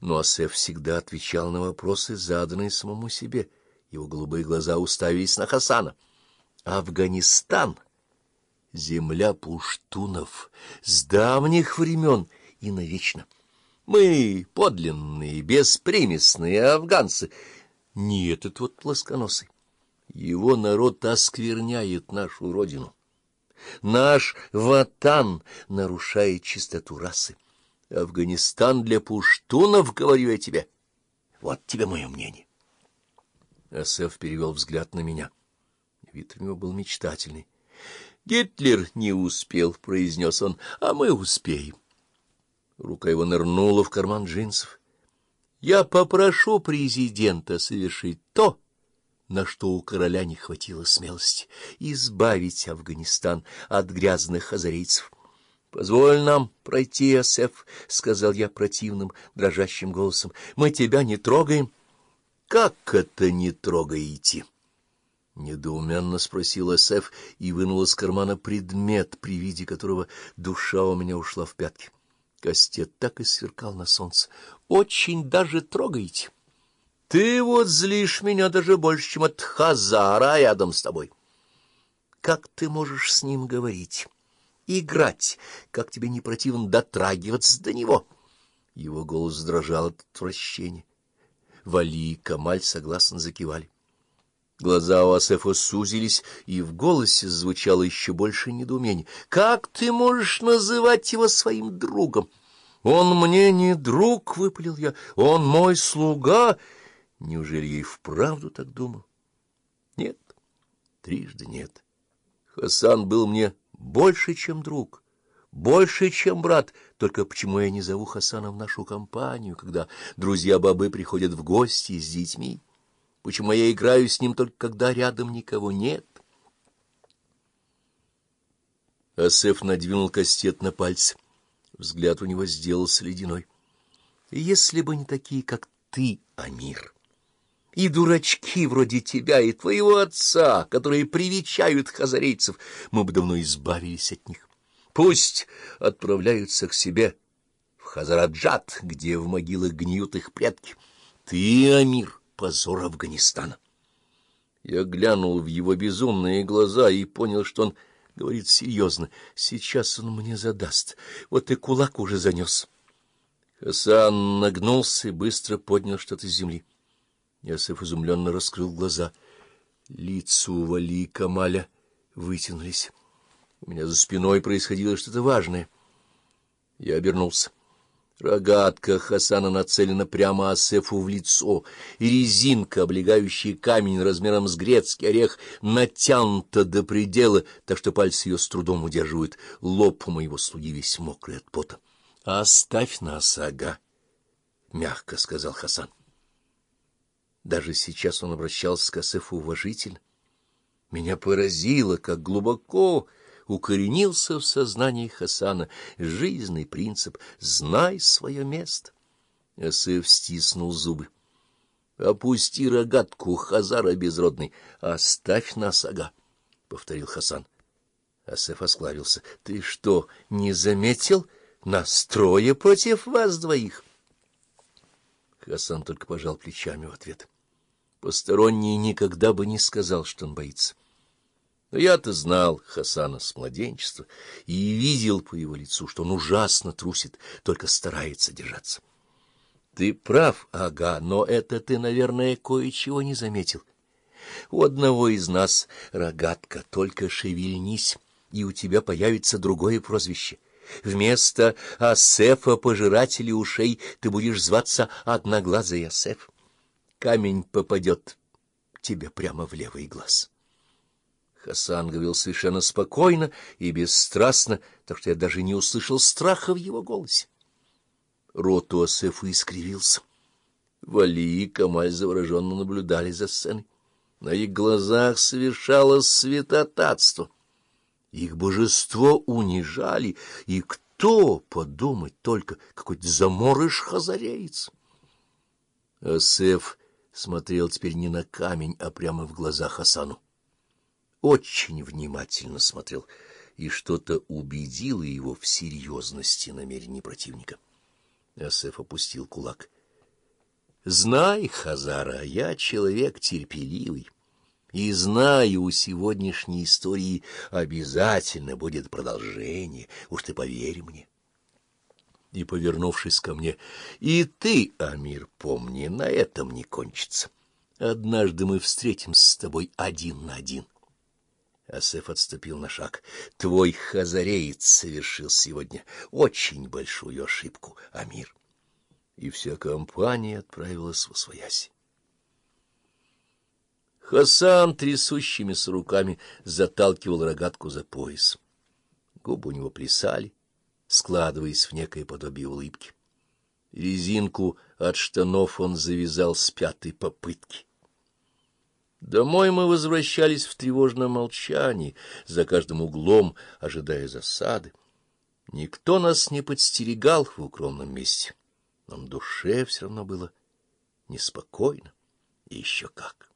Но Асеф всегда отвечал на вопросы, заданные самому себе. Его голубые глаза уставились на Хасана. Афганистан — земля пуштунов с давних времен и навечно. Мы подлинные, беспримесные афганцы, не этот вот плосконосый. Его народ оскверняет нашу родину. Наш ватан нарушает чистоту расы. Афганистан для пуштунов, говорю я тебе. Вот тебе мое мнение. Асеф перевел взгляд на меня. Вид у него был мечтательный. «Гитлер не успел», — произнес он, — «а мы успеем». Рука его нырнула в карман джинсов. «Я попрошу президента совершить то, на что у короля не хватило смелости — избавить Афганистан от грязных азарейцев. — Позволь нам пройти, Асеф, — сказал я противным, дрожащим голосом. — Мы тебя не трогаем. — Как это не трогаете? — недоуменно спросил Асеф и вынул из кармана предмет, при виде которого душа у меня ушла в пятки. Кастет так и сверкал на солнце. — Очень даже трогаете. — ты вот злишь меня даже больше, чем от Хазара рядом с тобой. Как ты можешь с ним говорить, играть, как тебе не противно дотрагиваться до него? Его голос дрожал от отвращения. Вали и Камаль согласно закивали. Глаза у Асефа сузились, и в голосе звучало еще больше недоумения. «Как ты можешь называть его своим другом?» «Он мне не друг», — выпалил я, — «он мой слуга». Неужели я и вправду так думал? Нет, трижды нет. Хасан был мне больше, чем друг, больше, чем брат. Только почему я не зову Хасана в нашу компанию, когда друзья-бабы приходят в гости с детьми? Почему я играю с ним только когда рядом никого нет? Асеф надвинул кастет на пальцы. Взгляд у него сделался ледяной. Если бы не такие, как ты, Амир и дурачки вроде тебя и твоего отца, которые привечают хазарейцев, мы бы давно избавились от них. Пусть отправляются к себе в Хазараджат, где в могилах гниют их предки. Ты, Амир, позор Афганистана. Я глянул в его безумные глаза и понял, что он говорит серьезно. Сейчас он мне задаст. Вот и кулак уже занес. Хасан нагнулся и быстро поднял что-то с земли. Ясеф изумленно раскрыл глаза. Лица у Вали Камаля вытянулись. У меня за спиной происходило что-то важное. Я обернулся. Рогатка Хасана нацелена прямо Асефу в лицо, и резинка, облегающая камень размером с грецкий орех, натянута до предела, так что пальцы ее с трудом удерживают. Лоб у моего слуги весь мокрый от пота. — Оставь нас, ага, — мягко сказал Хасан. Даже сейчас он обращался к Асефу уважительно. Меня поразило, как глубоко укоренился в сознании Хасана жизненный принцип «знай свое место». Асеф стиснул зубы. «Опусти рогатку, Хазара безродный, оставь нас, ага», — повторил Хасан. Асеф осклавился. «Ты что, не заметил настроя против вас двоих?» Хасан только пожал плечами в ответ. Посторонний никогда бы не сказал, что он боится. Но я-то знал Хасана с младенчества и видел по его лицу, что он ужасно трусит, только старается держаться. Ты прав, ага, но это ты, наверное, кое-чего не заметил. У одного из нас рогатка, только шевельнись, и у тебя появится другое прозвище. Вместо Асефа, пожирателя ушей, ты будешь зваться Одноглазый Асеф камень попадет тебе прямо в левый глаз. Хасан говорил совершенно спокойно и бесстрастно, так что я даже не услышал страха в его голосе. Рот у Асефа искривился. Вали и Камаль завороженно наблюдали за сценой. На их глазах совершалось святотатство. Их божество унижали, и кто, подумать только, какой-то заморыш хазареец. Асеф смотрел теперь не на камень, а прямо в глаза Хасану. Очень внимательно смотрел, и что-то убедило его в серьезности намерений противника. Асеф опустил кулак. Знай, Хазара, я человек терпеливый, и знаю, у сегодняшней истории обязательно будет продолжение, уж ты поверь мне. И, повернувшись ко мне, и ты, Амир, помни, на этом не кончится. Однажды мы встретимся с тобой один на один. Асеф отступил на шаг. Твой хазареец совершил сегодня очень большую ошибку, Амир и вся компания отправилась в освояси. Хасан трясущимися руками заталкивал рогатку за пояс. Губы у него плясали, складываясь в некое подобие улыбки. Резинку от штанов он завязал с пятой попытки. Домой мы возвращались в тревожном молчании, за каждым углом ожидая засады. Никто нас не подстерегал в укромном месте но на душе все равно было неспокойно и еще как.